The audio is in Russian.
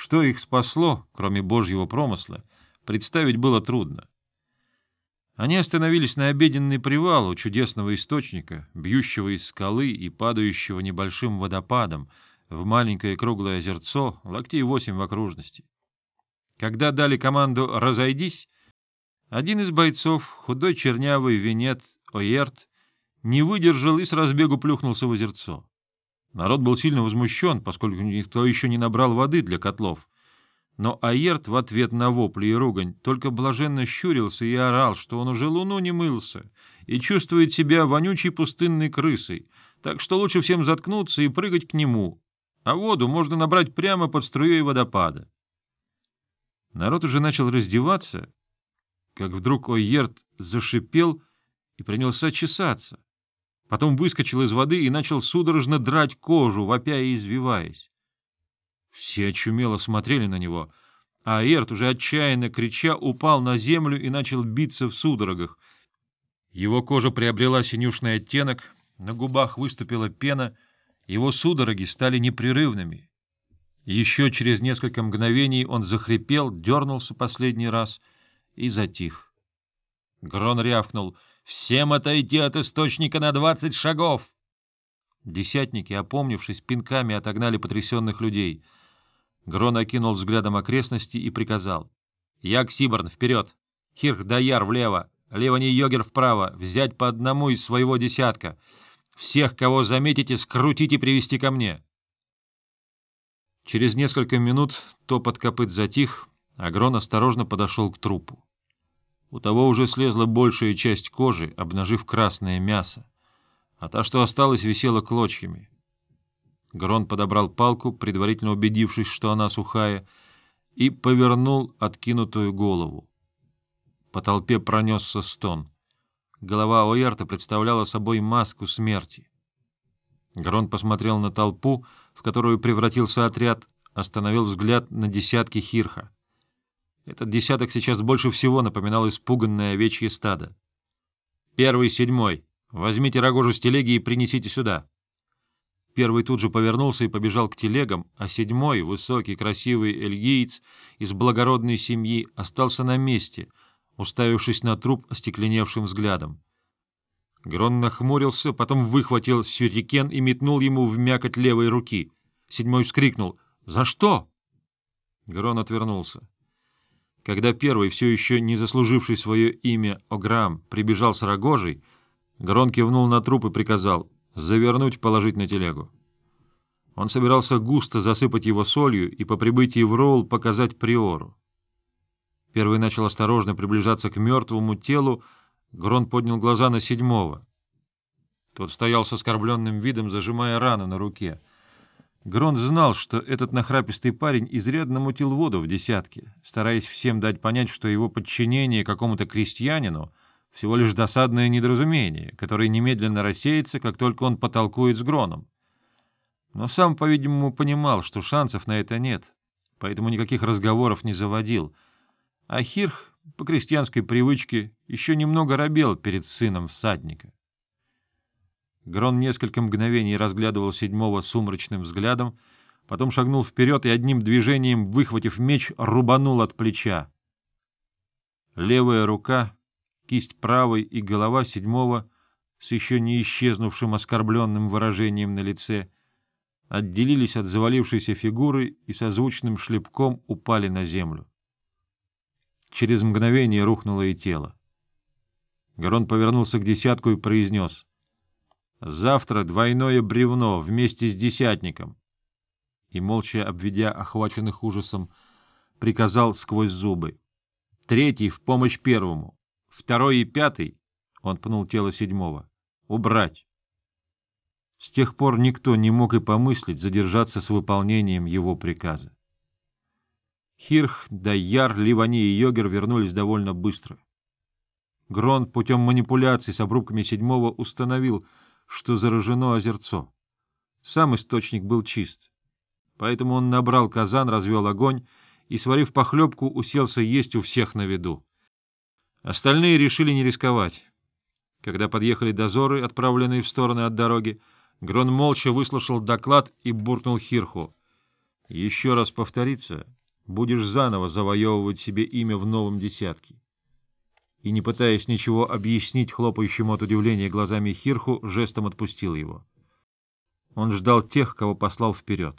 Что их спасло, кроме божьего промысла, представить было трудно. Они остановились на обеденный привал у чудесного источника, бьющего из скалы и падающего небольшим водопадом в маленькое круглое озерцо, локтей восемь в окружности. Когда дали команду «разойдись», один из бойцов, худой чернявый винет Оерт, не выдержал и с разбегу плюхнулся в озерцо. Народ был сильно возмущен, поскольку никто еще не набрал воды для котлов. Но Аерт в ответ на вопли и ругань только блаженно щурился и орал, что он уже луну не мылся и чувствует себя вонючей пустынной крысой, так что лучше всем заткнуться и прыгать к нему, а воду можно набрать прямо под струей водопада. Народ уже начал раздеваться, как вдруг Ойерт зашипел и принялся чесаться. Потом выскочил из воды и начал судорожно драть кожу, вопя и извиваясь. Все очумело смотрели на него, а Эрт, уже отчаянно крича, упал на землю и начал биться в судорогах. Его кожа приобрела синюшный оттенок, на губах выступила пена, его судороги стали непрерывными. Еще через несколько мгновений он захрипел, дернулся последний раз и затих. Грон рявкнул — Всем отойти от источника на двадцать шагов! Десятники, опомнившись, пинками отогнали потрясенных людей. Грон окинул взглядом окрестности и приказал. — Як Сиборн, вперед! Хирх Даяр влево! Левани Йогер вправо! Взять по одному из своего десятка! Всех, кого заметите, скрутить и привести ко мне! Через несколько минут топот копыт затих, а Грон осторожно подошел к трупу. У того уже слезла большая часть кожи, обнажив красное мясо, а та, что осталась, висела клочьями. Грон подобрал палку, предварительно убедившись, что она сухая, и повернул откинутую голову. По толпе пронесся стон. Голова Оярта представляла собой маску смерти. Грон посмотрел на толпу, в которую превратился отряд, остановил взгляд на десятки хирха. Этот десяток сейчас больше всего напоминал испуганное овечье стадо. «Первый, седьмой. Возьмите рогожу с телеги и принесите сюда». Первый тут же повернулся и побежал к телегам, а седьмой, высокий, красивый эльгиец из благородной семьи, остался на месте, уставившись на труп остекленевшим взглядом. Грон нахмурился, потом выхватил сюрикен и метнул ему в мякоть левой руки. Седьмой вскрикнул «За что?». Грон отвернулся. Когда первый, все еще не заслуживший свое имя Ограм, прибежал с рогожей, Грон кивнул на труп и приказал завернуть, положить на телегу. Он собирался густо засыпать его солью и по прибытии в Роул показать приору. Первый начал осторожно приближаться к мертвому телу, Грон поднял глаза на седьмого. Тот стоял с оскорбленным видом, зажимая рану на руке — Грон знал, что этот нахрапистый парень изрядно мутил воду в десятке, стараясь всем дать понять, что его подчинение какому-то крестьянину — всего лишь досадное недоразумение, которое немедленно рассеется, как только он потолкует с Гроном. Но сам, по-видимому, понимал, что шансов на это нет, поэтому никаких разговоров не заводил. А Хирх, по крестьянской привычке, еще немного робел перед сыном всадника. Грон несколько мгновений разглядывал седьмого сумрачным взглядом, потом шагнул вперед и одним движением, выхватив меч, рубанул от плеча. Левая рука, кисть правой и голова седьмого с еще не исчезнувшим оскорбленным выражением на лице отделились от завалившейся фигуры и созвучным шлепком упали на землю. Через мгновение рухнуло и тело. Грон повернулся к десятку и произнес — Завтра двойное бревно вместе с десятником. И, молча обведя охваченных ужасом, приказал сквозь зубы. Третий в помощь первому. Второй и пятый, он пнул тело седьмого, убрать. С тех пор никто не мог и помыслить задержаться с выполнением его приказа. Хирх, Дайяр, Ливани и Йогер вернулись довольно быстро. Грон путем манипуляций с обрубками седьмого установил — что заражено озерцо. Сам источник был чист. Поэтому он набрал казан, развел огонь и, сварив похлебку, уселся есть у всех на виду. Остальные решили не рисковать. Когда подъехали дозоры, отправленные в стороны от дороги, Грон молча выслушал доклад и буркнул Хирху. Еще раз повторится, будешь заново завоевывать себе имя в новом десятке. И, не пытаясь ничего объяснить хлопающему от удивления глазами Хирху, жестом отпустил его. Он ждал тех, кого послал вперед.